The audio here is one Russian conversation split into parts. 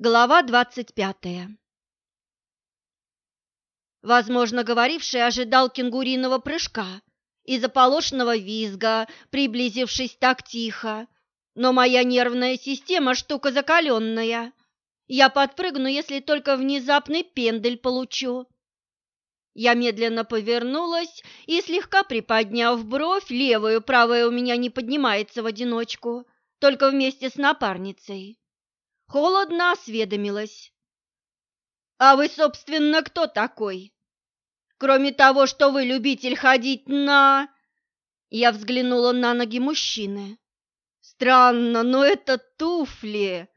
Глава двадцать пятая Возможно, говоривший ожидал кенгуриного прыжка и заполошенного визга, приблизившись так тихо. Но моя нервная система штука закаленная. Я подпрыгну, если только внезапный пендель получу. Я медленно повернулась и, слегка приподняв бровь, левую, правая у меня не поднимается в одиночку, только вместе с напарницей холодно осведомилась. «А вы, собственно, кто такой? Кроме того, что вы любитель ходить на...» Я взглянула на ноги мужчины. «Странно, но это туфли!»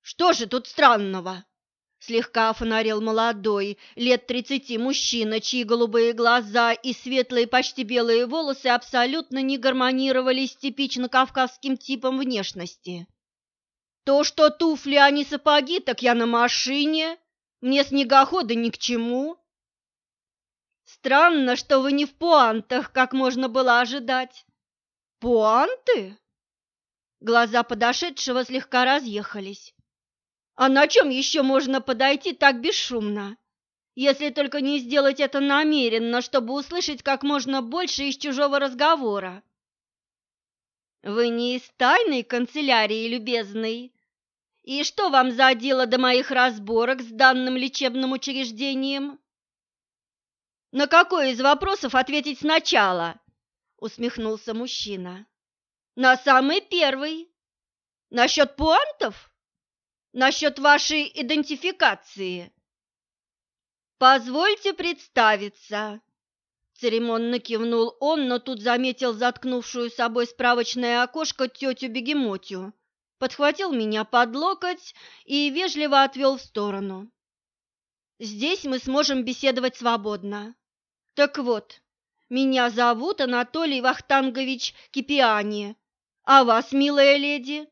«Что же тут странного?» Слегка офонарил молодой, лет тридцати мужчина, чьи голубые глаза и светлые, почти белые волосы абсолютно не гармонировали с типично кавказским типом внешности. То, что туфли, а не сапоги, так я на машине. Мне снегоходы ни к чему. Странно, что вы не в пуантах, как можно было ожидать. Пуанты? Глаза подошедшего слегка разъехались. А на чем еще можно подойти так бесшумно? Если только не сделать это намеренно, чтобы услышать как можно больше из чужого разговора. Вы не из тайной канцелярии, любезный, и что вам за дело до моих разборок с данным лечебным учреждением? На какой из вопросов ответить сначала? усмехнулся мужчина. На самый первый. Насчет пуантов? Насчет вашей идентификации? Позвольте представиться. Церемонно кивнул он, но тут заметил заткнувшую собой справочное окошко тетю-бегемотью подхватил меня под локоть и вежливо отвел в сторону. Здесь мы сможем беседовать свободно. Так вот, меня зовут Анатолий Вахтангович Кипиани. А вас, милая леди?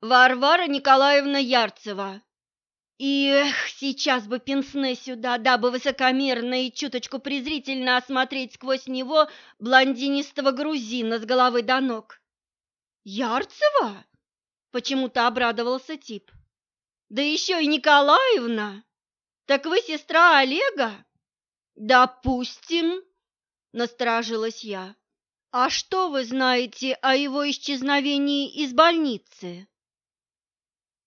Варвара Николаевна Ярцева. И эх, сейчас бы пенсне сюда, дабы высокомерно и чуточку презрительно осмотреть сквозь него блондинистого грузина с головы до ног. Ярцева? Почему-то обрадовался тип. Да еще и Николаевна. Так вы сестра Олега? Допустим, насторожилась я. А что вы знаете о его исчезновении из больницы?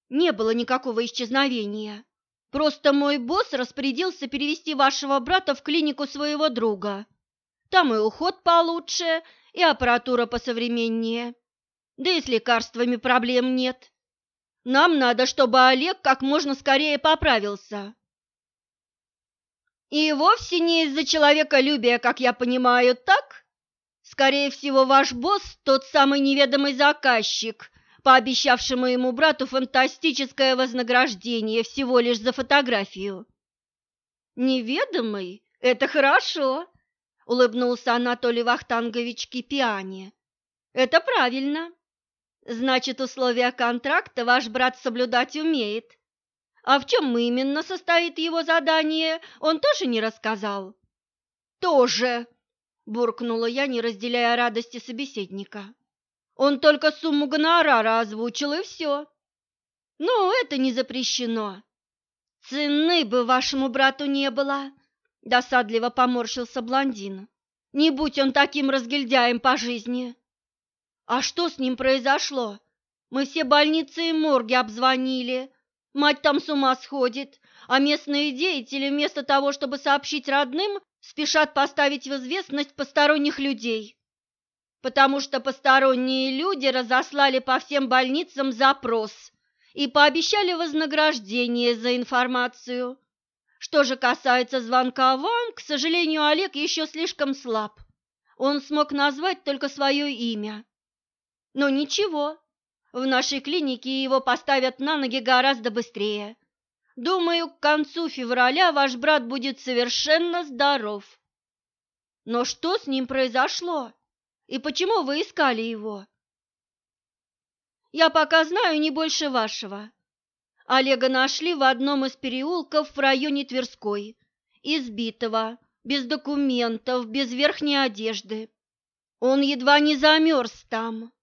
Не было никакого исчезновения. Просто мой босс распорядился перевести вашего брата в клинику своего друга. Там и уход получше, и аппаратура посовременнее. Да и с лекарствами проблем нет. Нам надо, чтобы Олег как можно скорее поправился. И вовсе не из-за человеколюбия, как я понимаю, так? Скорее всего, ваш босс тот самый неведомый заказчик, пообещавший моему брату фантастическое вознаграждение всего лишь за фотографию. Неведомый? Это хорошо, улыбнулся Анатолий Вахтангович Кипиани. Это правильно. Значит, условия контракта ваш брат соблюдать умеет. А в чем именно состоит его задание, он тоже не рассказал? Тоже, буркнула я, не разделяя радости собеседника. Он только сумму гонорара озвучил и все. Ну, это не запрещено. Цены бы вашему брату не было, досадливо поморщился блондин. Не будь он таким разгильдяем по жизни. А что с ним произошло? Мы все больницы и морги обзвонили. Мать там с ума сходит, а местные деятели вместо того, чтобы сообщить родным, спешат поставить в известность посторонних людей. Потому что посторонние люди разослали по всем больницам запрос и пообещали вознаграждение за информацию. Что же касается звонка вам, к сожалению, Олег еще слишком слаб. Он смог назвать только свое имя. Но ничего, в нашей клинике его поставят на ноги гораздо быстрее. Думаю, к концу февраля ваш брат будет совершенно здоров. Но что с ним произошло? И почему вы искали его? Я пока знаю не больше вашего. Олега нашли в одном из переулков в районе Тверской, избитого, без документов, без верхней одежды. Он едва не замерз там.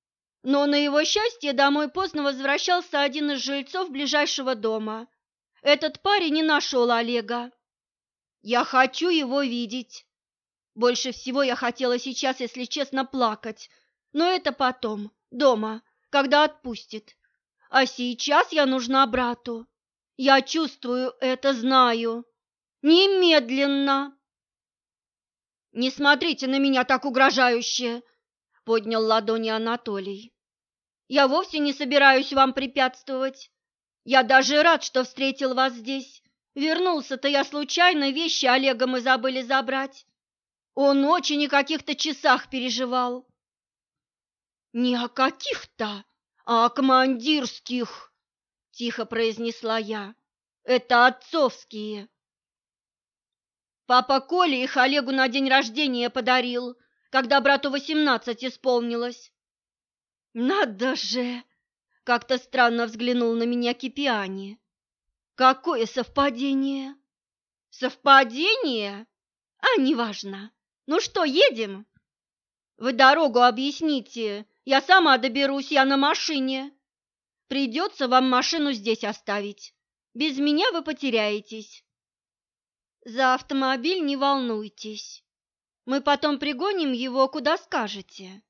Но на его счастье домой поздно возвращался один из жильцов ближайшего дома. Этот парень не нашел Олега. Я хочу его видеть. Больше всего я хотела сейчас, если честно, плакать. Но это потом, дома, когда отпустит. А сейчас я нужна брату. Я чувствую это, знаю. Немедленно. Не смотрите на меня так угрожающе, поднял ладони Анатолий. Я вовсе не собираюсь вам препятствовать. Я даже рад, что встретил вас здесь. Вернулся-то я случайно, вещи Олега мы забыли забрать. Он очень о каких-то часах переживал. Не о каких-то, а о командирских, тихо произнесла я. Это отцовские. Папа Коля их Олегу на день рождения подарил, когда брату восемнадцать исполнилось. Надо же! Как-то странно взглянул на меня Кипиани. Какое совпадение? Совпадение? А, неважно. Ну что, едем? Вы дорогу объясните. Я сама доберусь, я на машине. Придется вам машину здесь оставить. Без меня вы потеряетесь. За автомобиль не волнуйтесь. Мы потом пригоним его, куда скажете.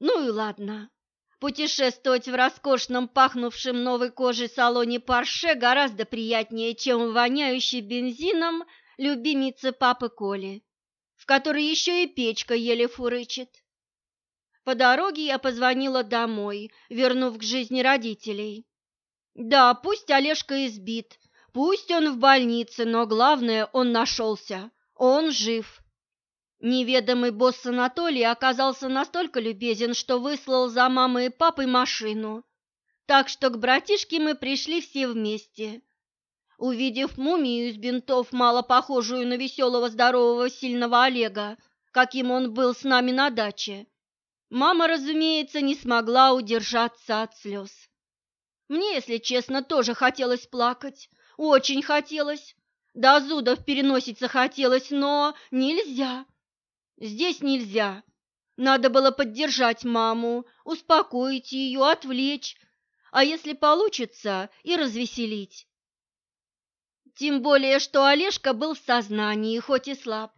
Ну и ладно. Путешествовать в роскошном, пахнувшем новой кожей салоне Порше гораздо приятнее, чем в воняющей бензином любимице папы Коли, в которой еще и печка еле фурычит. По дороге я позвонила домой, вернув к жизни родителей. Да, пусть Олежка избит, пусть он в больнице, но главное, он нашелся, он жив. Неведомый босс Анатолий оказался настолько любезен, что выслал за мамой и папой машину. Так что к братишке мы пришли все вместе. Увидев мумию из бинтов, мало похожую на веселого, здорового, сильного Олега, каким он был с нами на даче, мама, разумеется, не смогла удержаться от слез. Мне, если честно, тоже хотелось плакать, очень хотелось. До зуда в переносице хотелось, но нельзя. Здесь нельзя. Надо было поддержать маму, успокоить ее, отвлечь, а если получится, и развеселить. Тем более, что Олежка был в сознании, хоть и слаб.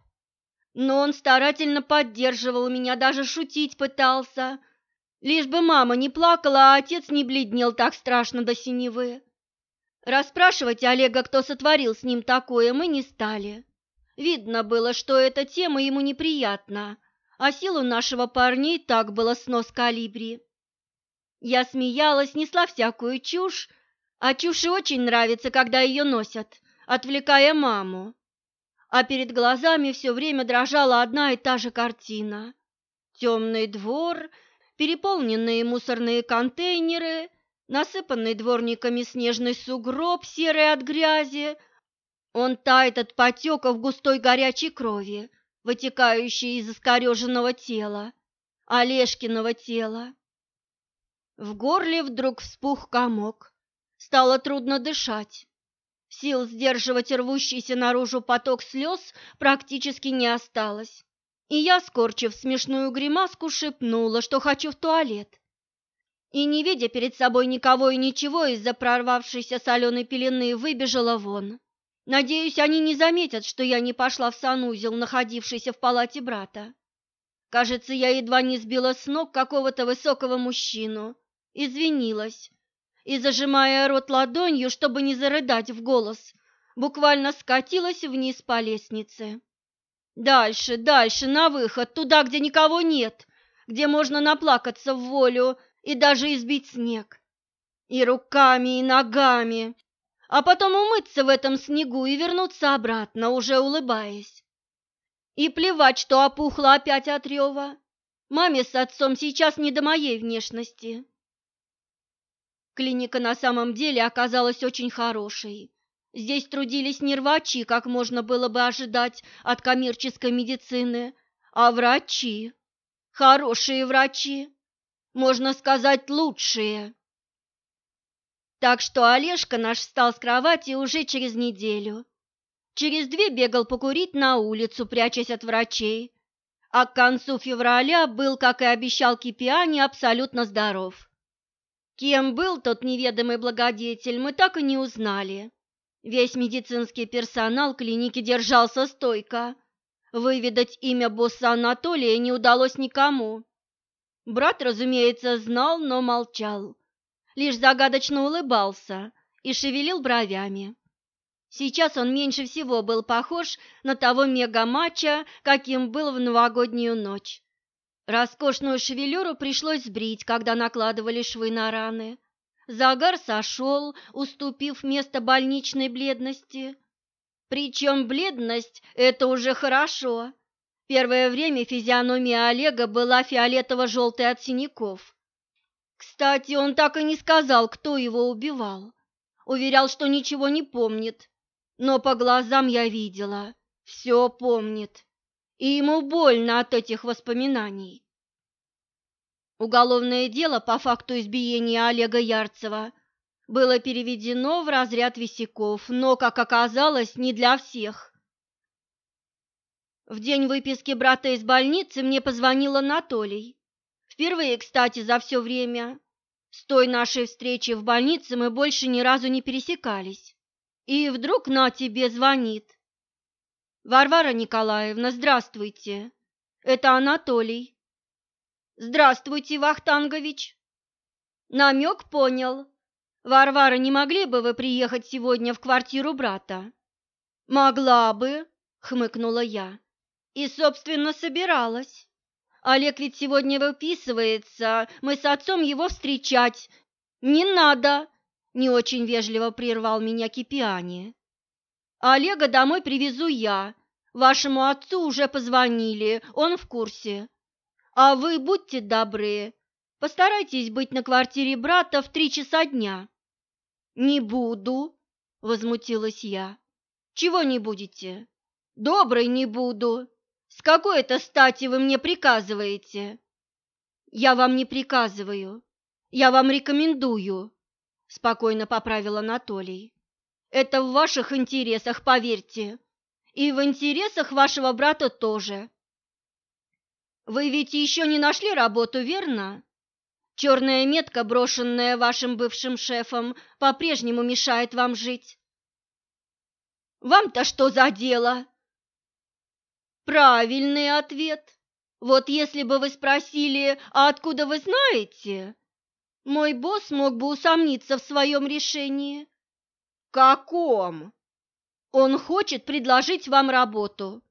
Но он старательно поддерживал меня, даже шутить пытался. Лишь бы мама не плакала, а отец не бледнел так страшно до синевы. Расспрашивать Олега, кто сотворил с ним такое, мы не стали. Видно было, что эта тема ему неприятна, а силу нашего парня и так было снос калибри. Я смеялась, несла всякую чушь, а чуши очень нравится, когда ее носят, отвлекая маму. А перед глазами все время дрожала одна и та же картина. Темный двор, переполненные мусорные контейнеры, насыпанный дворниками снежный сугроб, серый от грязи, он тает от потеков густой горячей крови, вытекающей из искореженного тела, Олежкиного тела. В горле вдруг вспух комок. Стало трудно дышать. Сил сдерживать рвущийся наружу поток слез практически не осталось. И я, скорчив смешную гримаску, шепнула, что хочу в туалет. И, не видя перед собой никого и ничего из-за прорвавшейся соленой пелены, выбежала вон. Надеюсь, они не заметят, что я не пошла в санузел, находившийся в палате брата. Кажется, я едва не сбила с ног какого-то высокого мужчину. Извинилась и, зажимая рот ладонью, чтобы не зарыдать в голос, буквально скатилась вниз по лестнице. Дальше, дальше, на выход, туда, где никого нет, где можно наплакаться в волю и даже избить снег. И руками, и ногами, а потом умыться в этом снегу и вернуться обратно, уже улыбаясь. И плевать, что опухла опять от рева. Маме с отцом сейчас не до моей внешности. Клиника на самом деле оказалась очень хорошей. Здесь трудились не рвачи, как можно было бы ожидать от коммерческой медицины, а врачи. Хорошие врачи. Можно сказать, лучшие. Так что Олежка наш встал с кровати уже через неделю. Через две бегал покурить на улицу, прячась от врачей. а к концу февраля был, как и обещал Кипиани, абсолютно здоров. Кем был тот неведомый благодетель, мы так и не узнали. Весь медицинский персонал клиники держался стойко. Выведать имя босса Анатолия не удалось никому. Брат, разумеется, знал, но молчал. Лишь загадочно улыбался и шевелил бровями. Сейчас он меньше всего был похож на того мега-мача, каким был в новогоднюю ночь. Роскошную шевелюру пришлось сбрить, когда накладывали швы на раны. Загар сошел, уступив место больничной бледности. Причем бледность – это уже хорошо. Первое время физиономия Олега была фиолетово-желтой от синяков. Кстати, он так и не сказал, кто его убивал. Уверял, что ничего не помнит, но по глазам я видела, все помнит, и ему больно от этих воспоминаний. Уголовное дело по факту избиения Олега Ярцева было переведено в разряд висяков, но, как оказалось, не для всех. В день выписки брата из больницы мне позвонил Анатолий. Впервые, кстати, за все время. С той нашей встречи в больнице мы больше ни разу не пересекались. И вдруг на тебе звонит. Варвара Николаевна, здравствуйте. Это Анатолий. Здравствуйте, Вахтангович. Намек понял. Варвара, не могли бы вы приехать сегодня в квартиру брата? Могла бы, хмыкнула я. И, собственно, собиралась. Олег ведь сегодня выписывается, мы с отцом его встречать. Не надо, не очень вежливо прервал меня Кипиани. Олега домой привезу я. Вашему отцу уже позвонили, он в курсе. А вы будьте добры, постарайтесь быть на квартире брата в три часа дня. Не буду, возмутилась я. Чего не будете? Доброй не буду. С какой это стати вы мне приказываете? Я вам не приказываю. Я вам рекомендую спокойно поправил Анатолий. Это в ваших интересах, поверьте. И в интересах вашего брата тоже. Вы ведь еще не нашли работу, верно? Черная метка, брошенная вашим бывшим шефом, по-прежнему мешает вам жить. Вам-то что за дело? Правильный ответ. Вот если бы вы спросили, а откуда вы знаете, мой босс мог бы усомниться в своем решении. Каком? Он хочет предложить вам работу.